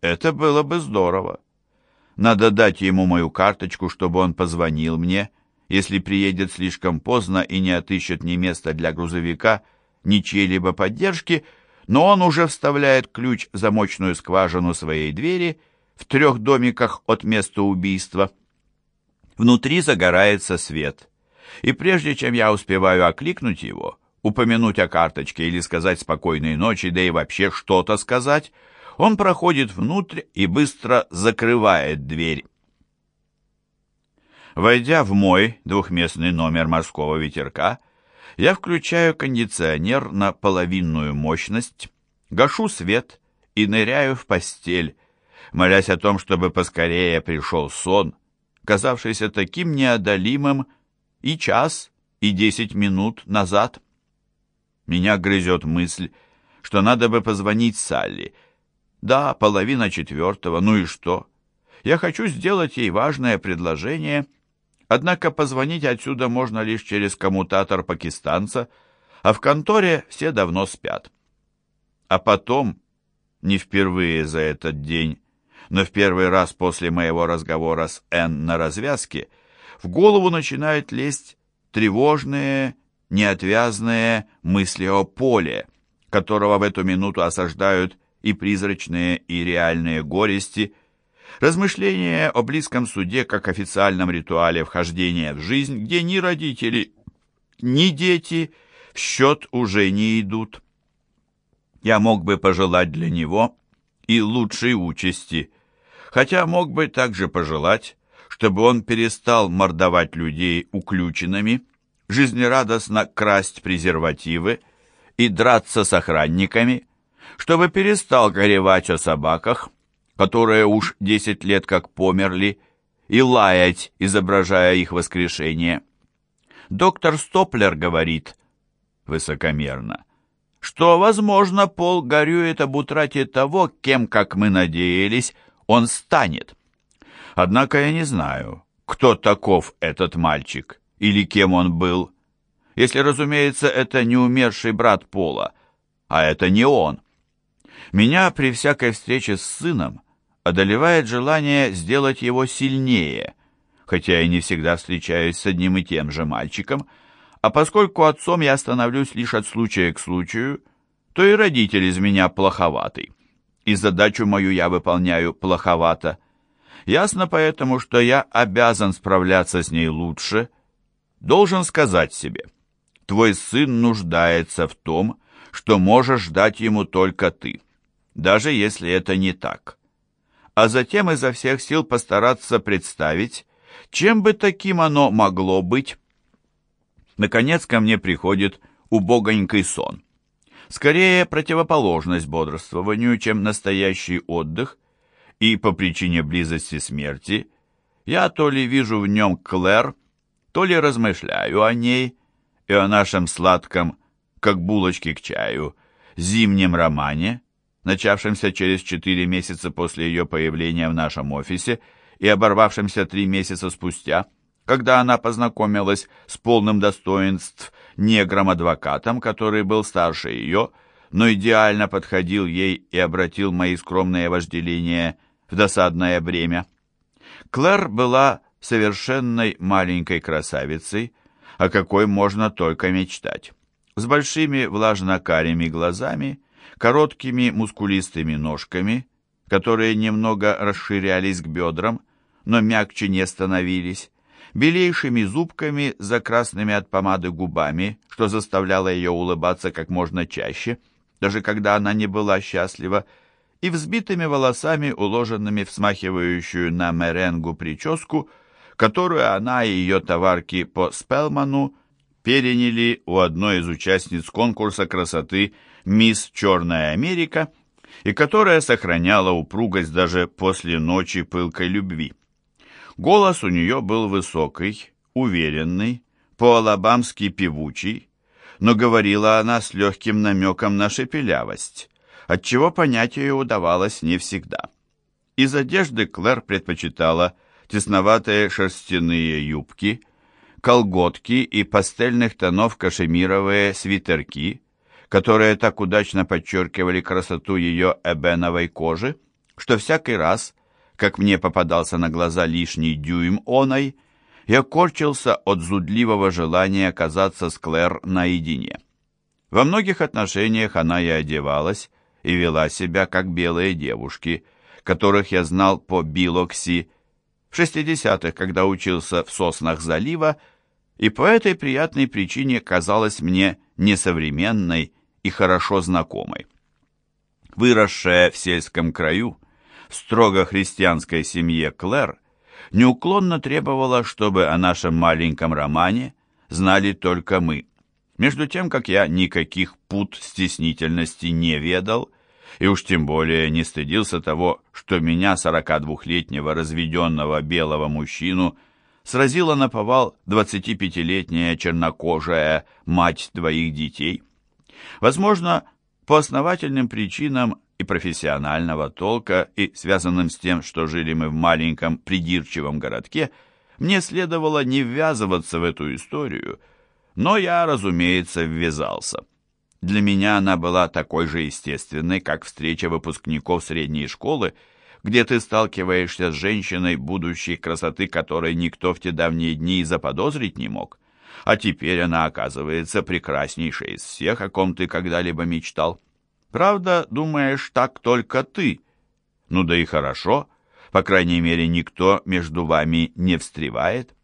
Это было бы здорово. Надо дать ему мою карточку, чтобы он позвонил мне, если приедет слишком поздно и не отыщет ни места для грузовика, ни чьей-либо поддержки, но он уже вставляет ключ в замочную скважину своей двери в трех домиках от места убийства. Внутри загорается свет, и прежде чем я успеваю окликнуть его, упомянуть о карточке или сказать спокойной ночи, да и вообще что-то сказать, он проходит внутрь и быстро закрывает дверь. Войдя в мой двухместный номер морского ветерка, я включаю кондиционер на половинную мощность, гашу свет и ныряю в постель, молясь о том, чтобы поскорее пришел сон, казавшийся таким неодолимым и час, и десять минут назад. Меня грызет мысль, что надо бы позвонить Салли. Да, половина четвертого, ну и что? Я хочу сделать ей важное предложение, однако позвонить отсюда можно лишь через коммутатор пакистанца, а в конторе все давно спят. А потом, не впервые за этот день, но в первый раз после моего разговора с Энн на развязке, в голову начинают лезть тревожные, неотвязные мысли о поле, которого в эту минуту осаждают и призрачные, и реальные горести, размышления о близком суде как официальном ритуале вхождения в жизнь, где ни родители, ни дети в счет уже не идут. Я мог бы пожелать для него и лучшей участи, хотя мог бы также пожелать, чтобы он перестал мордовать людей уключенными, жизнерадостно красть презервативы и драться с охранниками, чтобы перестал горевать о собаках, которые уж десять лет как померли, и лаять, изображая их воскрешение. Доктор Стоплер говорит, высокомерно, что, возможно, Пол горюет об утрате того, кем, как мы надеялись, он станет. Однако я не знаю, кто таков этот мальчик или кем он был. Если, разумеется, это не умерший брат Пола, а это не он. Меня при всякой встрече с сыном одолевает желание сделать его сильнее, хотя я не всегда встречаюсь с одним и тем же мальчиком, а поскольку отцом я становлюсь лишь от случая к случаю, то и родитель из меня плоховатый, и задачу мою я выполняю плоховато. Ясно поэтому, что я обязан справляться с ней лучше – должен сказать себе, твой сын нуждается в том, что можешь дать ему только ты, даже если это не так. А затем изо всех сил постараться представить, чем бы таким оно могло быть. Наконец ко мне приходит убогонький сон. Скорее противоположность бодрствованию, чем настоящий отдых, и по причине близости смерти я то ли вижу в нем Клэр, то ли размышляю о ней и о нашем сладком, как булочки к чаю, зимнем романе, начавшемся через четыре месяца после ее появления в нашем офисе и оборвавшемся три месяца спустя, когда она познакомилась с полным достоинств негром-адвокатом, который был старше ее, но идеально подходил ей и обратил мои скромные вожделения в досадное бремя. Клэр была совершенной маленькой красавицей, о какой можно только мечтать, с большими влажно-карими глазами, короткими мускулистыми ножками, которые немного расширялись к бедрам, но мягче не становились, белейшими зубками за красными от помады губами, что заставляло ее улыбаться как можно чаще, даже когда она не была счастлива, и взбитыми волосами, уложенными в смахивающую на меренгу прическу, которую она и ее товарки по Спелману переняли у одной из участниц конкурса красоты «Мисс Черная Америка» и которая сохраняла упругость даже после ночи пылкой любви. Голос у нее был высокий, уверенный, по-алабамски певучий, но говорила она с легким намеком на шепелявость, отчего понять ее удавалось не всегда. Из одежды Клэр предпочитала – тесноватые шерстяные юбки, колготки и пастельных тонов кашемировые свитерки, которые так удачно подчеркивали красоту ее эбеновой кожи, что всякий раз, как мне попадался на глаза лишний дюйм оной, я корчился от зудливого желания оказаться с Клэр наедине. Во многих отношениях она и одевалась, и вела себя, как белые девушки, которых я знал по Билокси в 60-х, когда учился в соснах залива, и по этой приятной причине казалась мне несовременной и хорошо знакомой. Выросшая в сельском краю, в строго христианской семье Клэр, неуклонно требовала, чтобы о нашем маленьком романе знали только мы. Между тем, как я никаких пут стеснительности не ведал, и уж тем более не стыдился того, что меня, 42-летнего разведенного белого мужчину, сразила на повал 25-летняя чернокожая мать двоих детей. Возможно, по основательным причинам и профессионального толка, и связанным с тем, что жили мы в маленьком придирчивом городке, мне следовало не ввязываться в эту историю, но я, разумеется, ввязался. Для меня она была такой же естественной, как встреча выпускников средней школы, где ты сталкиваешься с женщиной будущей красоты, которой никто в те давние дни и заподозрить не мог. А теперь она оказывается прекраснейшей из всех, о ком ты когда-либо мечтал. Правда, думаешь так только ты. Ну да и хорошо, по крайней мере, никто между вами не встревает.